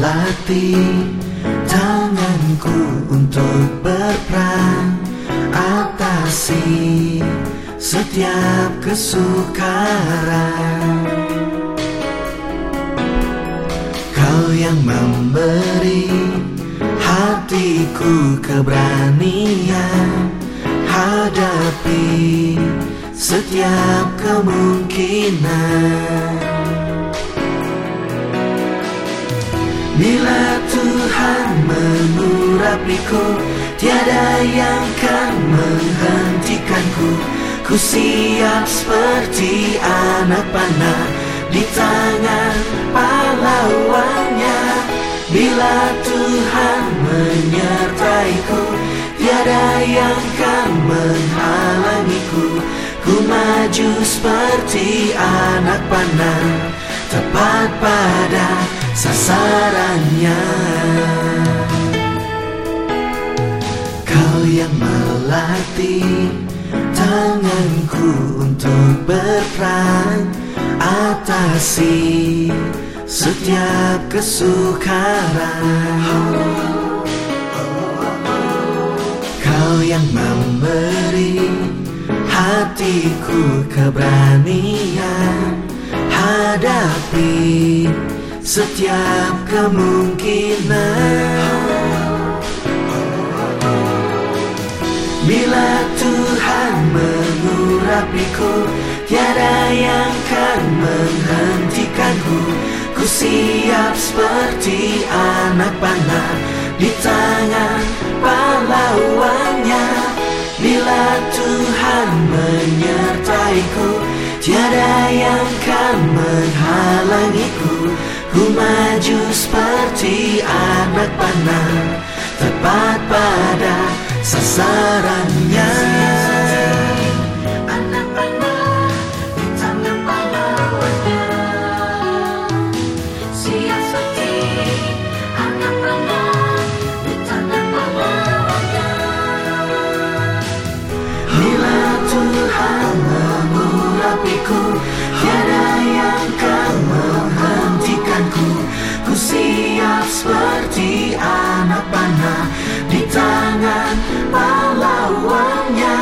melatih tanganku untuk berperan atasi setiap kesukaran. Kau yang memberi hatiku keberanian hadapi setiap kemungkinan Bila Tuhan mengurapiku Tiada yang kan menghentikanku. Ku siap seperti anak panah Di tangan pahlawannya. Bila Tuhan menyertaiku Tiada yang kan menghalangiku. Ku maju seperti anak panah Tepat pada sasarannya. Kau yang melatih tanganku untuk berperan Atasi setiap kesukaran. Kau yang memberi hatiku keberanian Hadapi setiap kemungkinan. Bila Tuhan mengurapiku Tiada yang kan menghentikanku. Ku siap seperti anak panah Di tangan pahlawannya. Bila Tuhan menyertaiku Tiada yang kan menghalangiku Ku maju seperti anak panah Tepat pada sasarannya. Anak panah di tangan pahlawannya Siap seperti anak panah di tangan pahlawannya Bila Tuhan mengurapiku Tiada yang kan anak panah Di tangan pahlawannya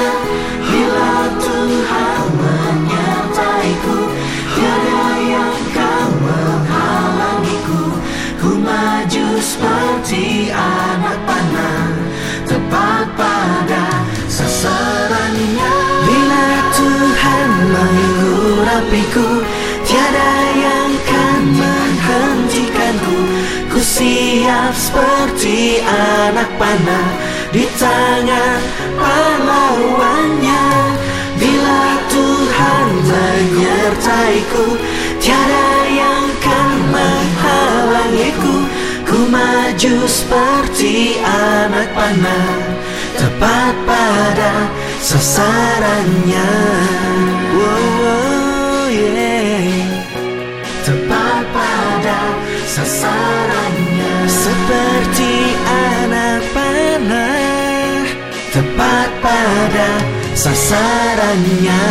Bila Tuhan menyertaiku Tiada yang kan menghalangiku. Ku maju seperti anak panah Tepat pada sasarannya. Bila Tuhan mengurapiku siap seperti anak panah Di tangan pahlawannya. Bila Tuhan menyertaiku Tiada yang kan menghalangiku. Ku maju seperti anak panah Tepat pada sasarannya. Wow, yeah. Tepat pada sasarannya Seperti anak panah Tepat pada sasarannya